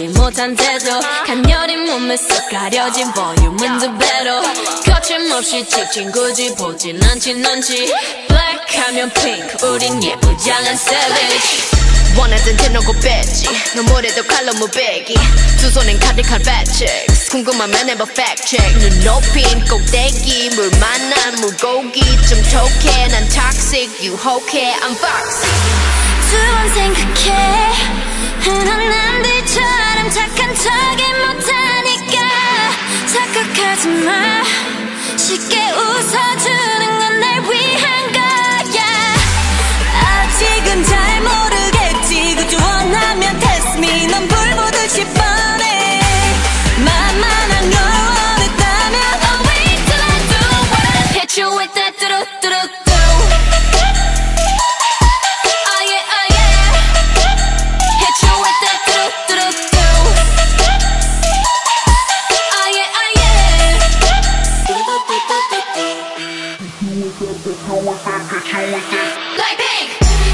못한 태도 간녀린 몸에 쏙 가려진 볼륨은 두 배로 거침없이 찍힌 굳이 보진 않지 Black 하면 pink 우린 예쁘장한 savage. 원하던 대놓고 뺐지 너무래도 칼로 무배기. 두 손엔 가득한 facts 궁금하면 해봐 check. 눈 높인 꼭대기 물 만난 물고기. 좀 톡해 난 toxic 유혹해 I'm foxy. 두번 생각해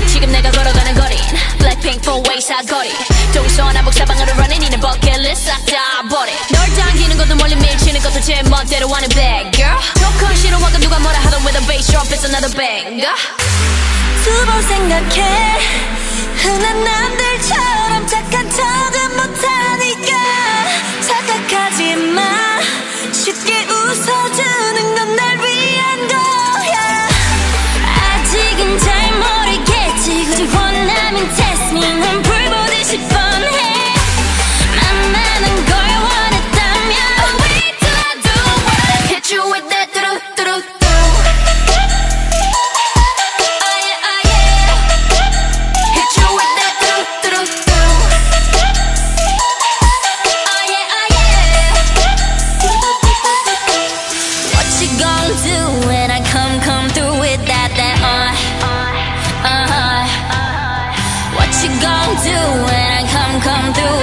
지금 내가 걸어가는 거린 Blackpink four way 사거리 동서남북 사방으로 running 이는 버킷리스트 싹다 버려 널 당기는 것도 멀리 밀치는 것도 제 멋대로 하는 bad girl 조금 싫어하고 누가 뭐라 하던 with a bass drop it's another banger 두 번 생각해 흔한 남 come through